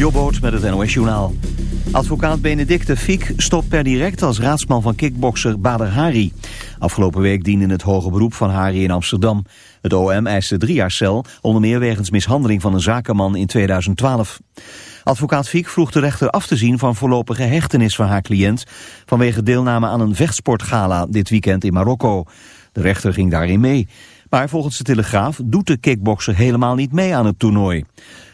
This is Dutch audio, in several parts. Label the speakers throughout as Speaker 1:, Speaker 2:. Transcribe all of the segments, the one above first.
Speaker 1: Jobboot met het NOS Journaal. Advocaat Benedicte Fiek stopt per direct als raadsman van kickbokser Bader Hari. Afgelopen week diende het hoge beroep van Hari in Amsterdam. Het OM eiste drie jaar cel, onder meer wegens mishandeling van een zakenman in 2012. Advocaat Fiek vroeg de rechter af te zien van voorlopige hechtenis van haar cliënt... vanwege deelname aan een vechtsportgala dit weekend in Marokko. De rechter ging daarin mee. Maar volgens de Telegraaf doet de kickbokser helemaal niet mee aan het toernooi.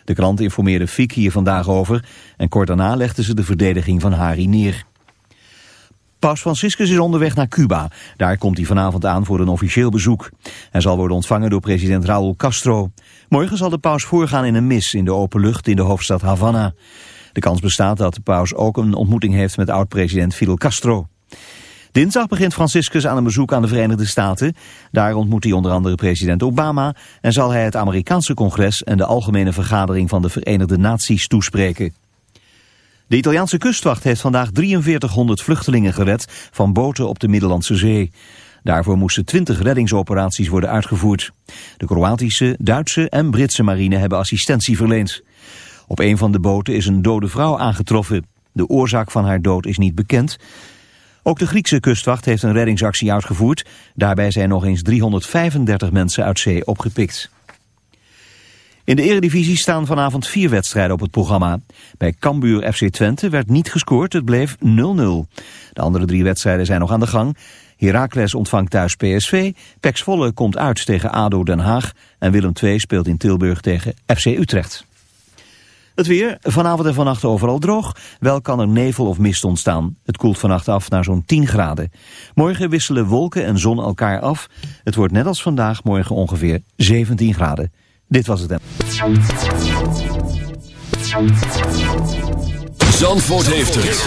Speaker 1: De krant informeerde Fiek hier vandaag over en kort daarna legden ze de verdediging van Hari neer. Paus Franciscus is onderweg naar Cuba. Daar komt hij vanavond aan voor een officieel bezoek. Hij zal worden ontvangen door president Raúl Castro. Morgen zal de paus voorgaan in een mis in de open lucht in de hoofdstad Havana. De kans bestaat dat de paus ook een ontmoeting heeft met oud-president Fidel Castro. Dinsdag begint Franciscus aan een bezoek aan de Verenigde Staten. Daar ontmoet hij onder andere president Obama en zal hij het Amerikaanse congres en de algemene vergadering van de Verenigde Naties toespreken. De Italiaanse kustwacht heeft vandaag 4300 vluchtelingen gered van boten op de Middellandse Zee. Daarvoor moesten 20 reddingsoperaties worden uitgevoerd. De Kroatische, Duitse en Britse marine hebben assistentie verleend. Op een van de boten is een dode vrouw aangetroffen. De oorzaak van haar dood is niet bekend. Ook de Griekse kustwacht heeft een reddingsactie uitgevoerd. Daarbij zijn nog eens 335 mensen uit zee opgepikt. In de eredivisie staan vanavond vier wedstrijden op het programma. Bij Cambuur FC Twente werd niet gescoord, het bleef 0-0. De andere drie wedstrijden zijn nog aan de gang. Heracles ontvangt thuis PSV, Pex Volle komt uit tegen ADO Den Haag... en Willem II speelt in Tilburg tegen FC Utrecht. Het weer, vanavond en vannacht overal droog. Wel kan er nevel of mist ontstaan. Het koelt vannacht af naar zo'n 10 graden. Morgen wisselen wolken en zon elkaar af. Het wordt net als vandaag morgen ongeveer 17 graden. Dit was het.
Speaker 2: Zandvoort heeft het.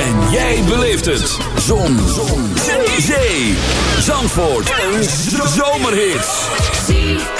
Speaker 2: En jij beleeft het. Zon. zon. Zee. Zandvoort. Een zomerhit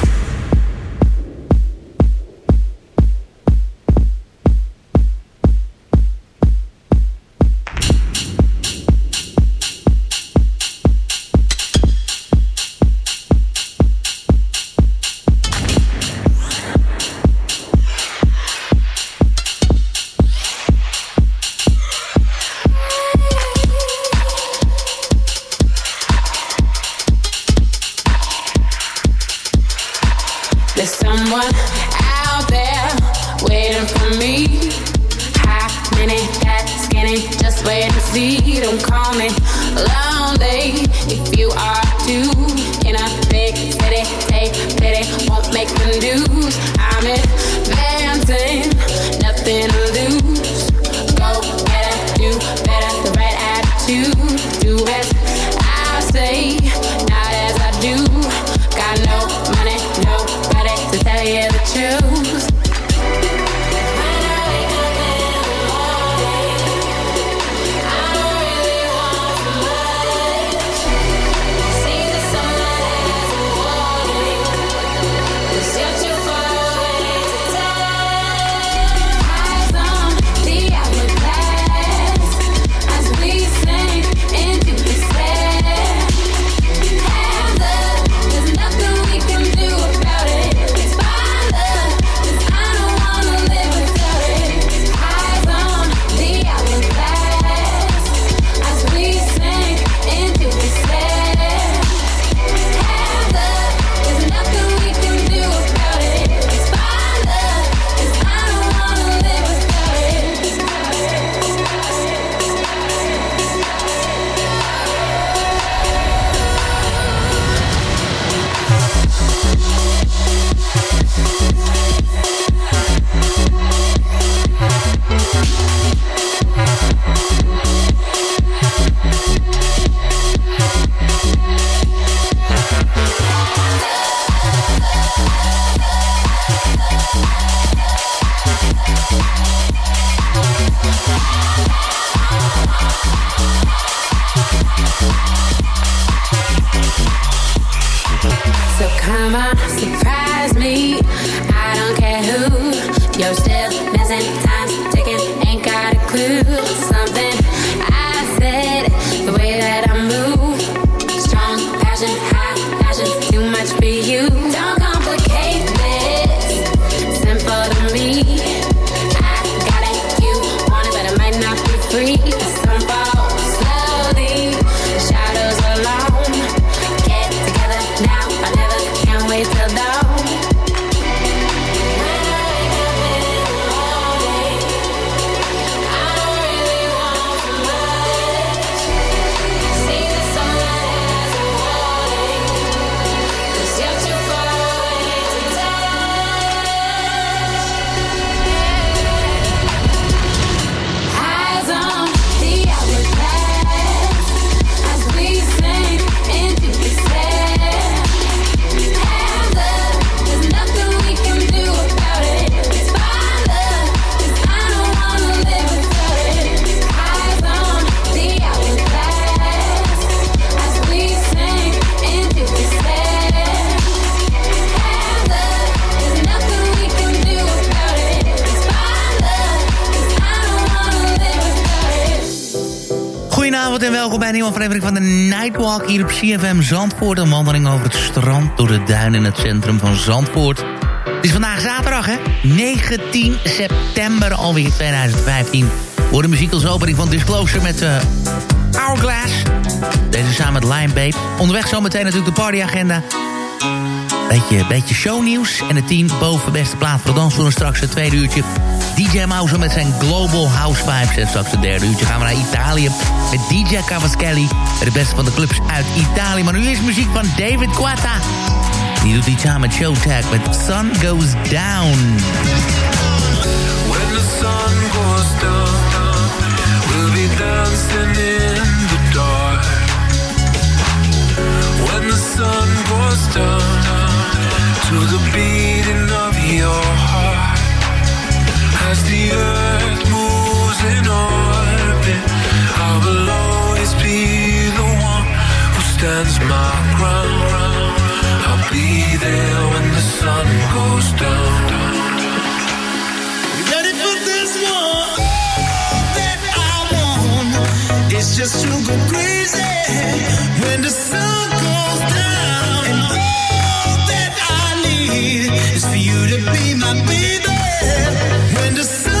Speaker 3: call me lonely if you are too. Won't make them do. Aflevering van de Nightwalk hier op CFM Zandvoort. Een wandeling over het strand, door de duinen in het centrum van Zandvoort. Het is vandaag zaterdag, hè? 19 september alweer 2015. Voor de muziekselsopening van Disclosure met uh, Hourglass. Deze samen met Lion. Onderweg zometeen natuurlijk de partyagenda. Beetje, beetje shownieuws. En het team boven beste plaat voor de straks het tweede uurtje DJ Mouse met zijn Global House Vibes. En straks het derde uurtje gaan we naar Italië met DJ Cavaschelli. De beste van de clubs uit Italië. Maar nu is muziek van David Guetta. Die doet iets aan met Showtag met Sun Goes Down. When the sun goes down, we'll be dancing in the dark. When the sun goes down, to the beating of your heart. As the earth moves in orbit, I will always be the one who stands my ground. I'll be there when the sun goes down. Ready for this one? All that I want is just to go crazy when the sun goes down. Need is for you to be my baby.
Speaker 2: Zand.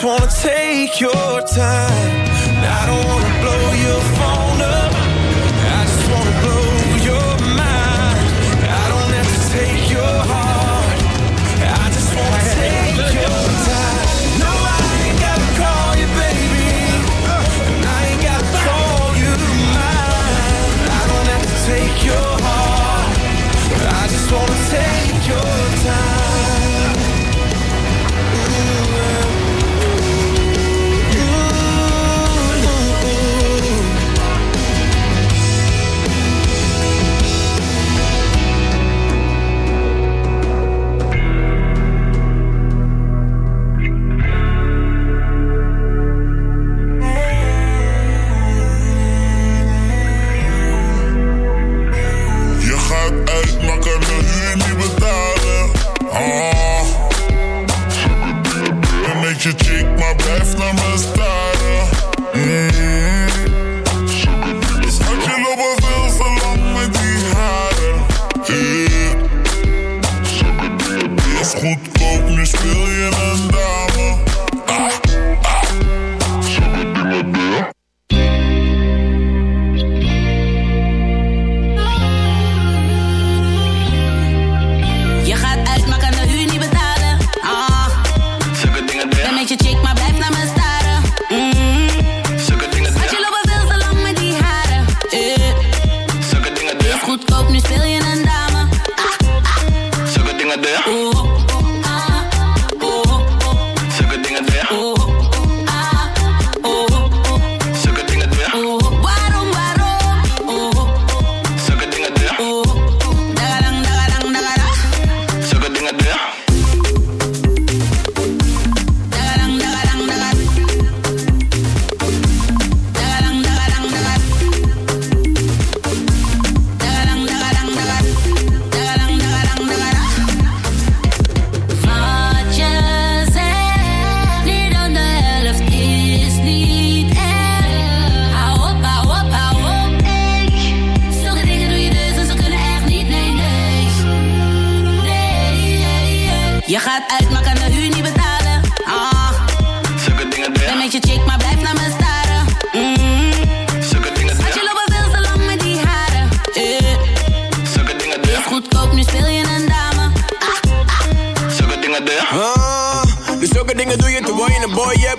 Speaker 4: Just wanna take your time. I don't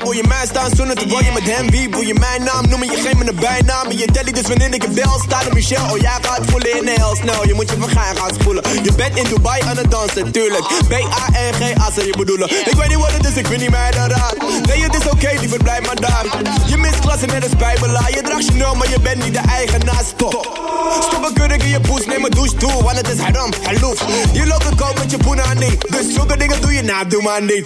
Speaker 5: wil je mij staan zoenen terwijl je met hem wie? Wil je mijn naam noemen, je geeft me een bijnaam. In je telly, dus wanneer ik je bel, staat op Michelle. Oh, jij gaat voelen in heel snel. Je moet je vergaan gaan spoelen. Je bent in Dubai aan het dansen, tuurlijk. B-A-N-G, als je bedoelen. Ik weet niet wat het is, ik vind niet mij dan raar. Nee, het is oké, liever blijf maar daar. Je mist klassen net als bijbelaar. Je draagt Chanel, maar je bent niet de eigenaar. Stop. Stop een kurk in je poes, neem een douche toe. Want het is haram, haloof. Je loopt een koop met je poena niet. Dus zulke dingen doe je nou, doe maar niet.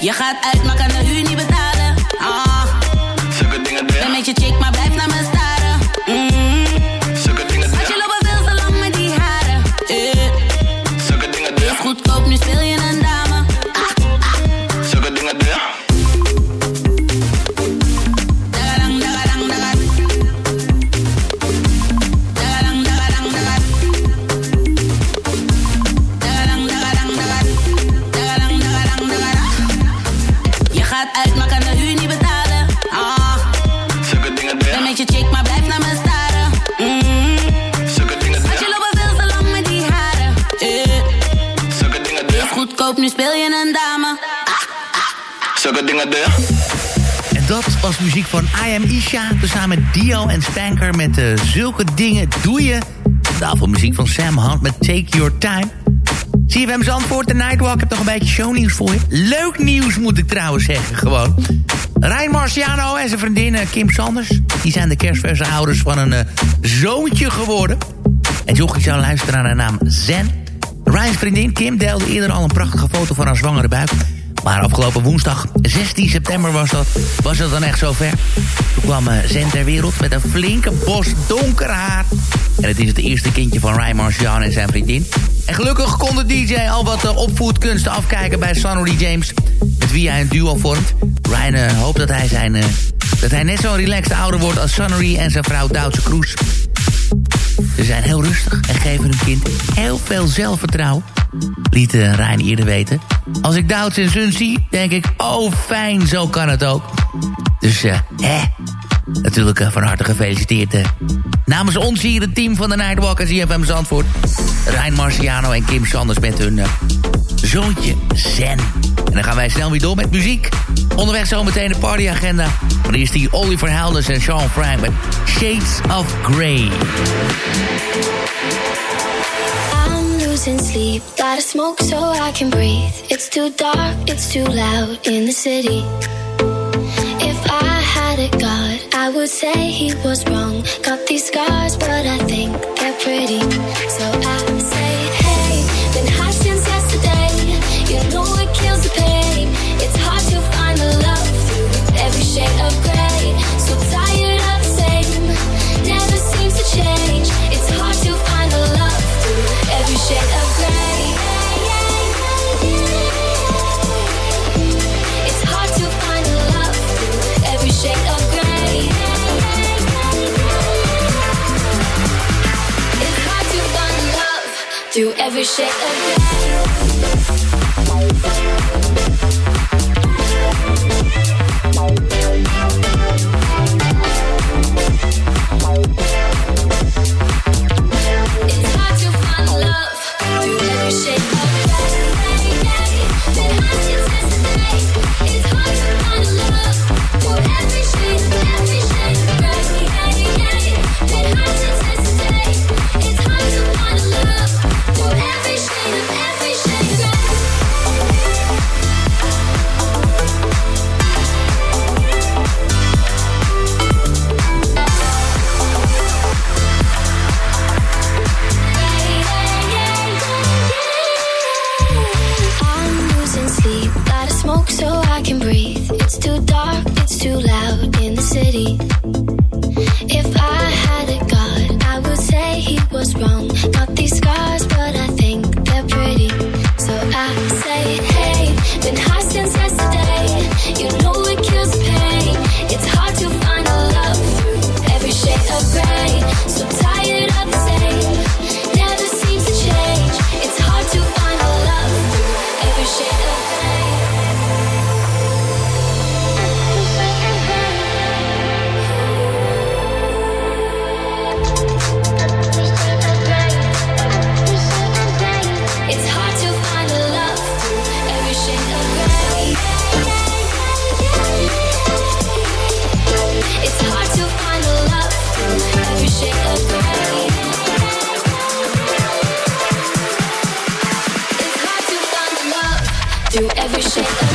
Speaker 6: Je gaat uit,
Speaker 7: En dat was muziek van I Am Isha. Tezamen met Dio en Spanker met uh, Zulke Dingen Doe Je. Daarvoor muziek van Sam Hunt met Take Your Time. CFM Zandvoort, de Nightwalk. Ik heb nog een beetje shownieuws voor je. Leuk nieuws moet ik trouwens zeggen, gewoon. Rijn Marciano en zijn vriendin eh, Kim Sanders... die zijn de kerstverse ouders van een uh, zoontje geworden. En jochie zou luisteren naar haar naam Zen. Ryan's vriendin Kim deelde eerder al een prachtige foto van haar zwangere buik... Maar afgelopen woensdag, 16 september was dat, was het dan echt zover. Toen kwam uh, Zen ter wereld met een flinke bos donker haar. En het is het eerste kindje van Ryan Marciano en zijn vriendin. En gelukkig kon de DJ al wat uh, opvoedkunsten afkijken bij Sonny James... met wie hij een duo vormt. Ryan uh, hoopt dat hij, zijn, dat hij net zo'n relaxed ouder wordt als Sonny en zijn vrouw Duitse Kroes. Ze zijn heel rustig en geven hun kind heel veel zelfvertrouwen. Liet uh, Rijn eerder weten. Als ik Douds en Sun zie, denk ik, oh fijn, zo kan het ook. Dus, eh, hè, natuurlijk uh, van harte gefeliciteerd. Uh. Namens ons hier het team van de Nightwalkers IFM Zandvoort. Rijn Marciano en Kim Sanders met hun zoontje Zen. En dan gaan wij snel weer door met muziek. Onderweg zometeen de partyagenda. Maar eerst die Oliver Helders en Sean Frank met Shades of Grey.
Speaker 8: losing sleep. Gotta smoke so I can breathe. It's too dark, it's too loud in the city. If I had a god, I would say he was wrong. Got these scars, but I think they're pretty. So I through every shade of gray.
Speaker 7: shit.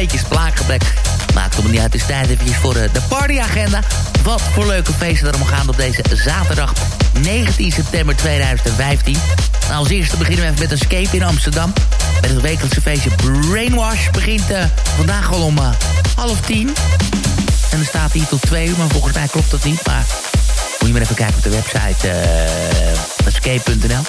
Speaker 7: Beetje spraakgebrek. Maakt het niet uit. Het is tijd eventjes voor eh, de partyagenda. Wat voor leuke feesten er allemaal gaan op deze zaterdag 19 september 2015. Nou, als eerste beginnen we even met Escape in Amsterdam. Met het wekelijkse feestje Brainwash begint eh, vandaag al om eh, half tien. En er staat hier tot twee uur, maar volgens mij klopt dat niet. Maar moet je maar even kijken op de website uh, escape.nl.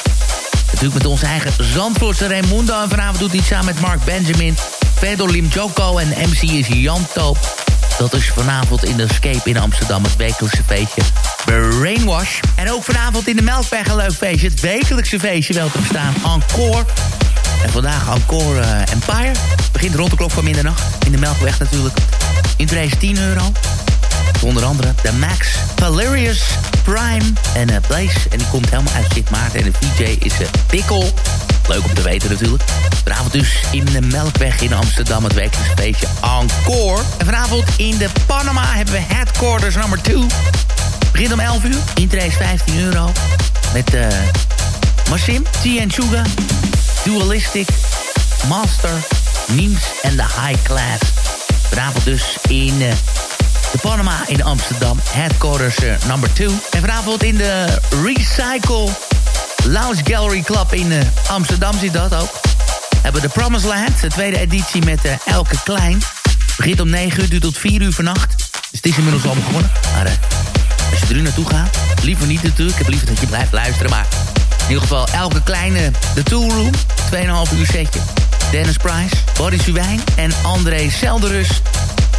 Speaker 7: Natuurlijk met onze eigen Zandvoortse Raimundo. En vanavond doet hij samen met Mark Benjamin, Fedor Lim Joko en MC is Jan Toop. Dat is vanavond in de Escape in Amsterdam, het wekelijkse feestje Brainwash. En ook vanavond in de Melkweg een leuk feestje. Het wekelijkse feestje wel te bestaan, Encore. En vandaag Encore eh, Empire. Begint rond de klok van middernacht. In de Melkweg natuurlijk. Interesse 10 euro. Onder andere de Max, Valerius, Prime en uh, Blaze. En die komt helemaal uit Sint Maarten. En de VJ is uh, Pickle. Leuk om te weten natuurlijk. Vanavond dus in de Melkweg in Amsterdam het wekelijks feestje Encore. En vanavond in de Panama hebben we Headquarters nummer 2. Begint om 11 uur. Intree is 15 euro. Met uh, Massim, TN Suga, Dualistic, Master, Memes en de High Class. Vanavond dus in uh, de Panama in Amsterdam. Headquarters uh, number 2. En vanavond in de Recycle Lounge Gallery Club in uh, Amsterdam zit dat ook. Hebben de Promised Land, de tweede editie met uh, Elke Klein. Begint om 9 uur, duurt tot 4 uur vannacht. Dus het is inmiddels al begonnen. Maar uh, als je er nu naartoe gaat, liever niet natuurlijk. Ik heb liever dat je blijft luisteren, maar... In ieder geval elke kleine de Toolroom. 2,5 uur setje. Dennis Price, Boris Suwijn en André Selderus.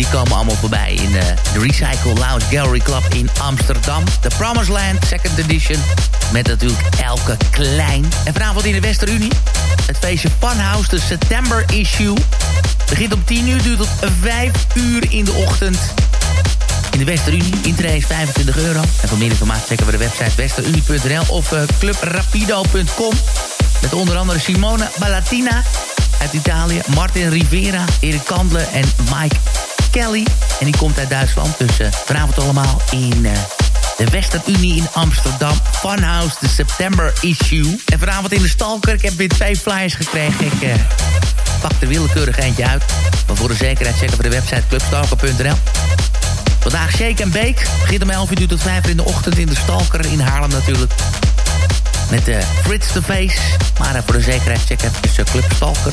Speaker 7: Die komen allemaal voorbij in uh, de Recycle Lounge Gallery Club in Amsterdam. The Promised Land, second edition. Met natuurlijk elke klein. En vanavond in de Westerunie. Het feestje Funhouse, de September issue. Begint om 10 uur, duurt tot 5 uur in de ochtend. In de Westerunie, intree is 25 euro. En voor meer informatie checken we de website westerunie.nl of uh, clubrapido.com. Met onder andere Simone Ballatina uit Italië, Martin Rivera, Erik Kandle en Mike Kelly. En die komt uit Duitsland. Dus uh, vanavond allemaal in uh, de Westerunie in Amsterdam. Funhouse, de September issue. En vanavond in de Stalker. Ik heb weer twee flyers gekregen. Ik uh, pak er willekeurig eentje uit. Maar voor de zekerheid checken we de website clubstalker.nl. Vandaag Shake and Bake. Begint om 11 uur tot 5 uur in de ochtend in de Stalker in Haarlem natuurlijk. Met uh, Frits the Face. Maar uh, voor de zekerheid check even uh, Club Stalker.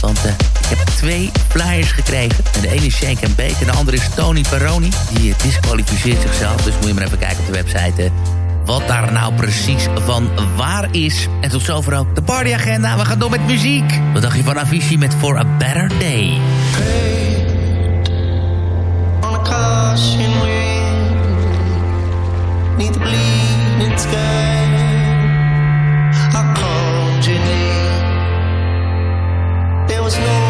Speaker 7: Want ik heb twee flyers gekregen. En de ene is Shake and en de andere is Tony Peroni. Die disqualificeert zichzelf. Dus moet je maar even kijken op de website. Wat daar nou precies van waar is. En tot zover ook de partyagenda. We gaan door met muziek. Wat dacht je van Avicii met For a Better Day?
Speaker 9: bleeding sky was no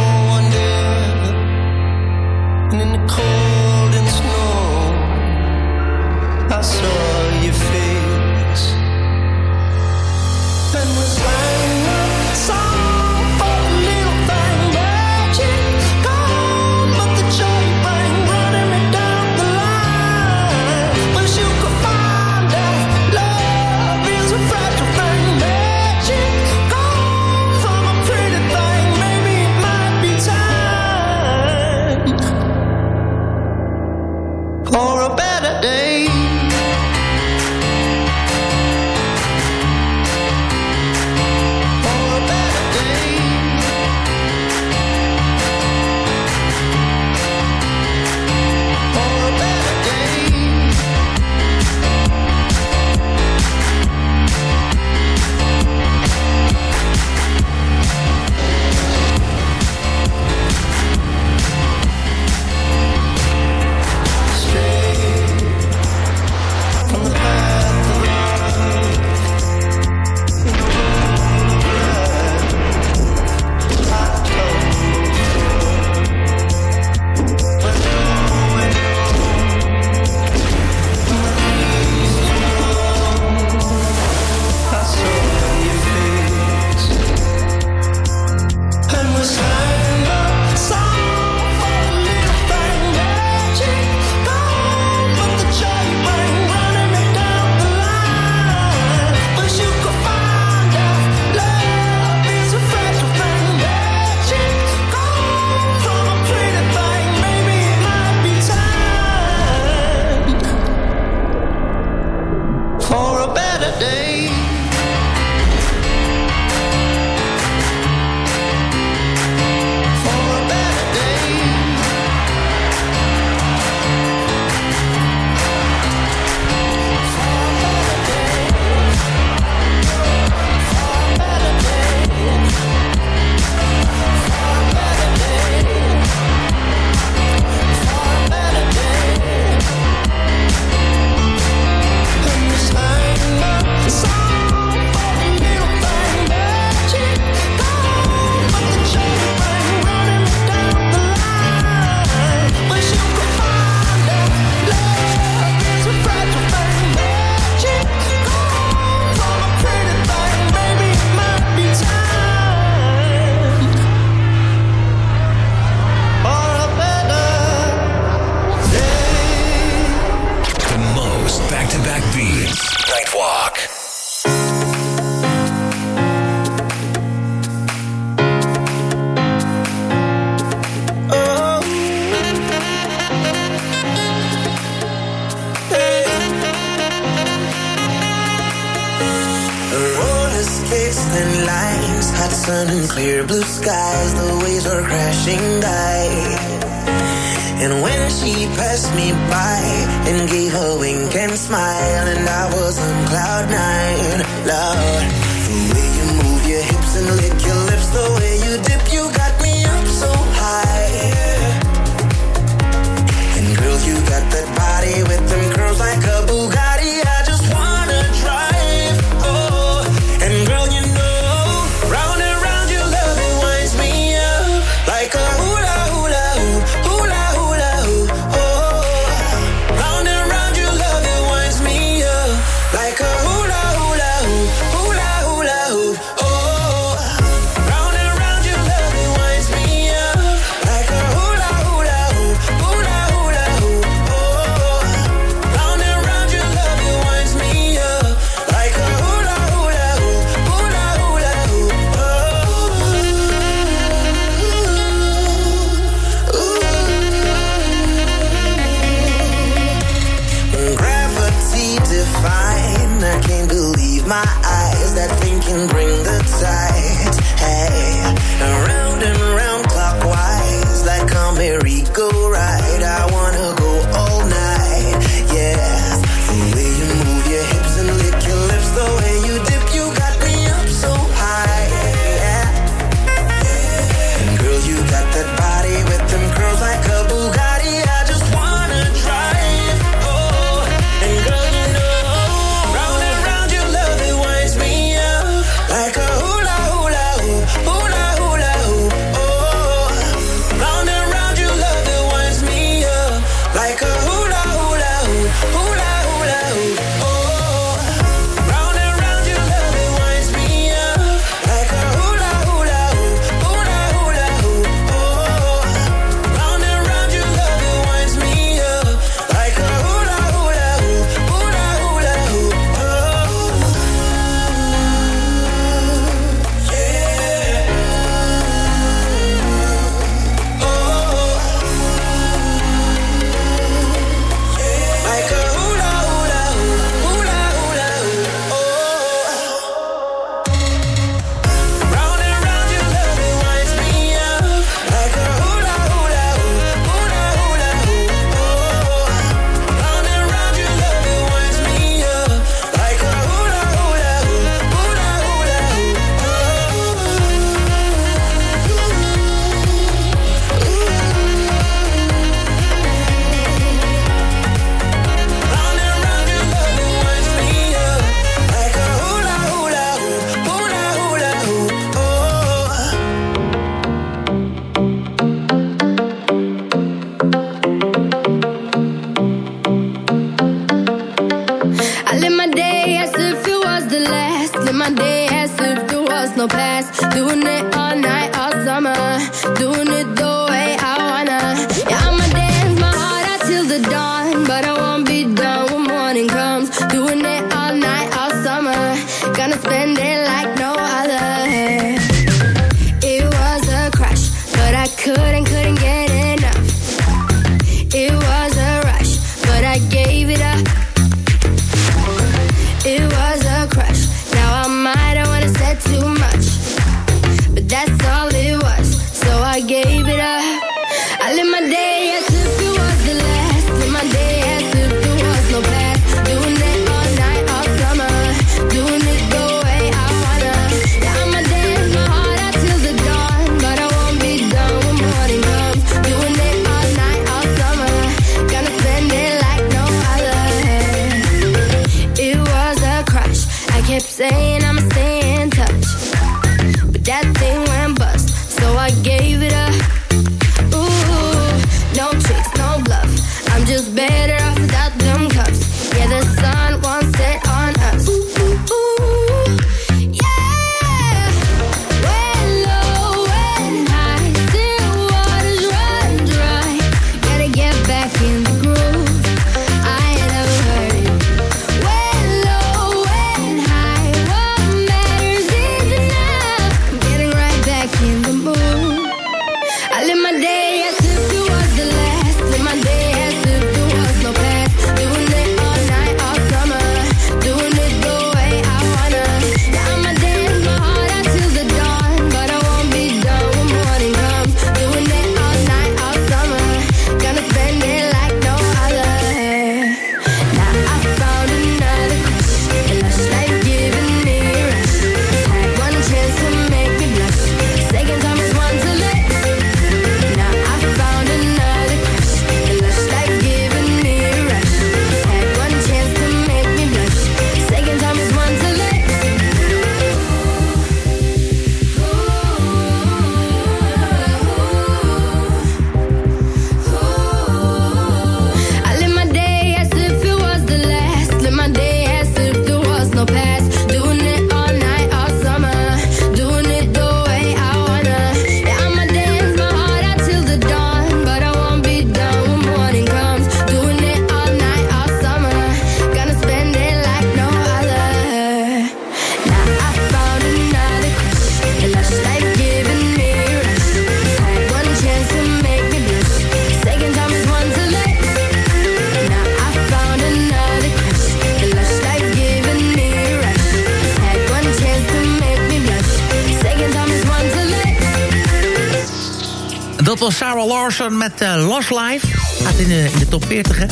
Speaker 7: Met eh, Lost Life. Gaat in de, de top 40, hè.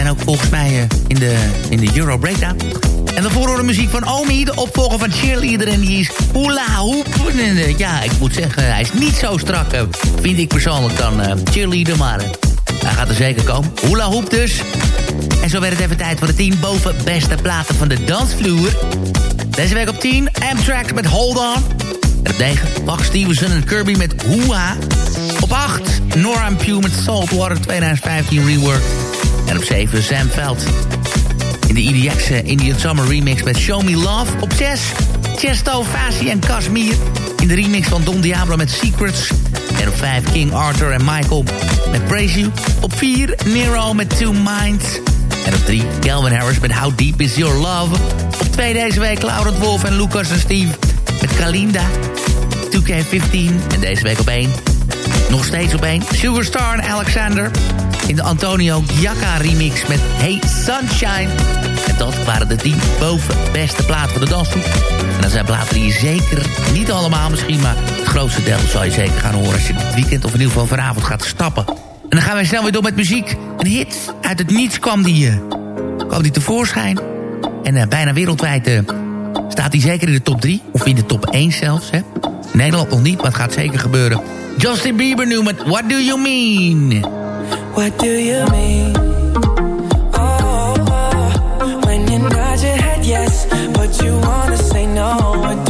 Speaker 7: En ook volgens mij eh, in, de, in de Euro Breakdown. En daarvoor horen we muziek van Omi, de opvolger van Cheerleader. En die is hula hoop. Eh, ja, ik moet zeggen, hij is niet zo strak, vind ik persoonlijk, dan Cheerleader. Maar hij gaat er zeker komen. Hula hoop dus. En zo werd het even tijd voor de 10 boven beste platen van de dansvloer. Deze week op 10, Amtrak met Hold On. En op 9, Bach Stevenson en Kirby met Hua. Op 8, Nora and Pugh met Saltwater 2015 Rework. En op 7, Sam Veld. In de EDX eh, Indian Summer remix met Show Me Love. Op 6, Chesto, Fasi en Kashmir. In de remix van Don Diablo met Secrets. En op 5, King Arthur en Michael met Praise You. Op 4, Nero met Two Minds. En op 3, Calvin Harris met How Deep Is Your Love. Op 2 deze week, Laurent Wolf en Lucas en Steve met Kalinda. 2K15 en deze week op 1. Nog steeds op 1. Sugarstar en Alexander. In de Antonio Giacca remix met Hey Sunshine. En dat waren de 10 boven beste platen van de dansgroep. En dat zijn platen die je zeker, niet allemaal misschien... maar het grootste deel zal je zeker gaan horen... als je het weekend of in ieder geval vanavond gaat stappen. En dan gaan wij snel weer door met muziek. Een hit uit het niets kwam die, eh, kwam die tevoorschijn. En eh, bijna wereldwijd eh, staat hij zeker in de top 3. Of in de top 1 zelfs. Hè? Nederland nog niet, maar het gaat zeker gebeuren. Justin Bieber nu met What Do You Mean?
Speaker 9: What do you mean? Oh, oh, head yes, but you say no.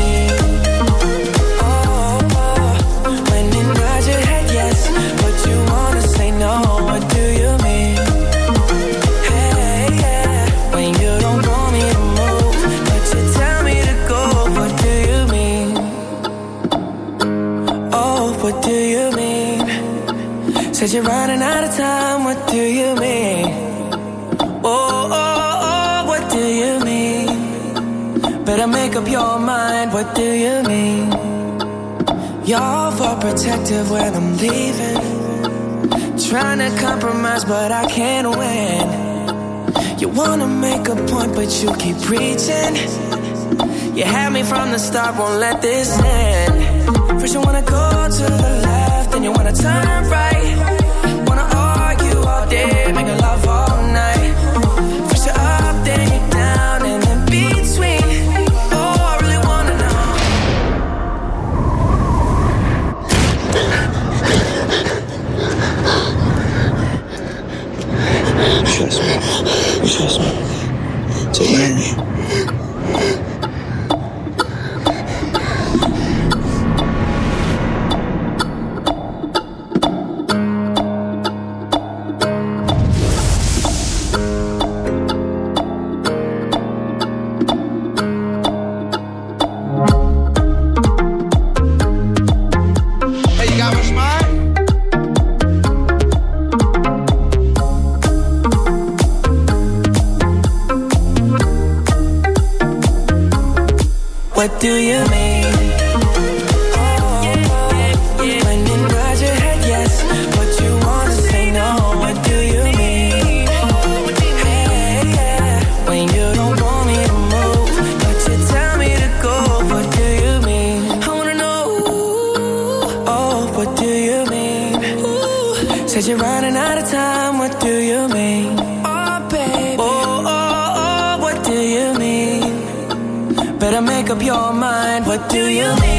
Speaker 9: Protective when I'm leaving. Trying to compromise, but I can't win. You wanna make a point, but you keep preaching. You had me from the start, won't let this end. First you wanna go to the left, then you wanna turn right. Wanna argue all day, make a love all
Speaker 10: Trust me. Trust me. Take my.
Speaker 9: What do you mean? Do you mean?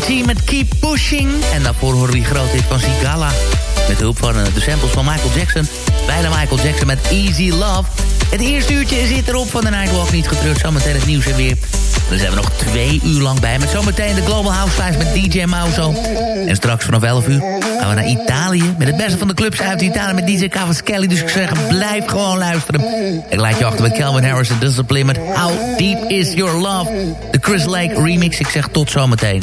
Speaker 7: S&T met Keep Pushing. En daarvoor horen we die grote van Sigala. Met hulp van eh, de samples van Michael Jackson. Bijna Michael Jackson met Easy Love. Het eerste uurtje zit erop van de Nightwalk. Niet getreurd, zometeen het nieuws en weer. Dan zijn we nog twee uur lang bij. Met zometeen de Global House met DJ Mauso. En straks vanaf 11 uur gaan we naar Italië. Met het beste van de clubs uit Italië met DJ Cavaschelli. Dus ik zeg, blijf gewoon luisteren. Ik laat je achter met Calvin Harris en Discipline met How Deep Is Your Love. De Chris Lake remix. Ik zeg tot zometeen.